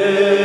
Amen.